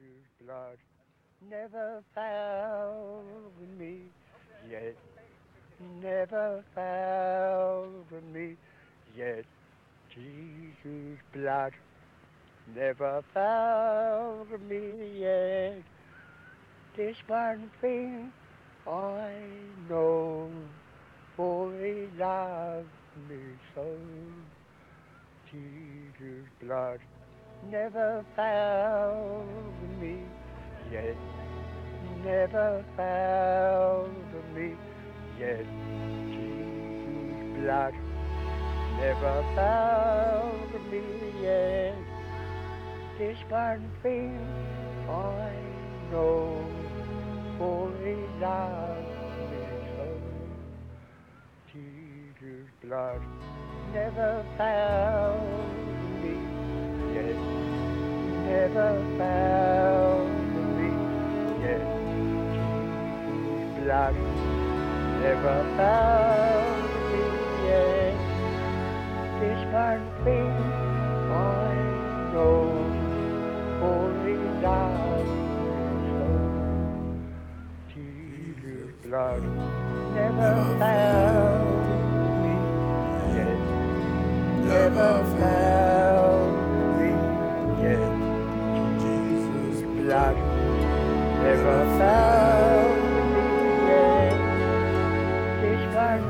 Jesus' blood never found me yet. Never found me yet. Jesus' blood never found me yet. This one thing I know, for he loved me so. Jesus' blood never found me yet. Never found me yet. Jesus' blood never found me yet. This one thing I know, he loved me so. Jesus' blood never found me yet. Never found Blood never found me yet. This I know, for he loved me so. Jesus' blood never found me yet. Never found me yet. Jesus' blood never found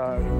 Jesus'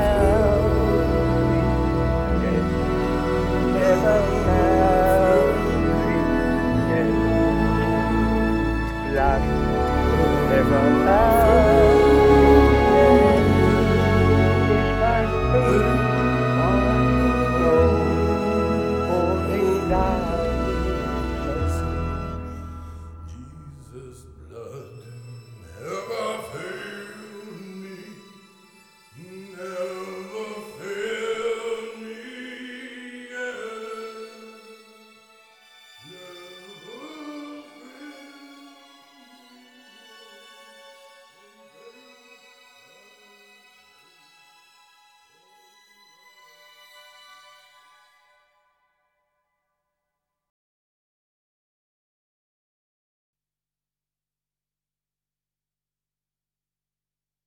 die.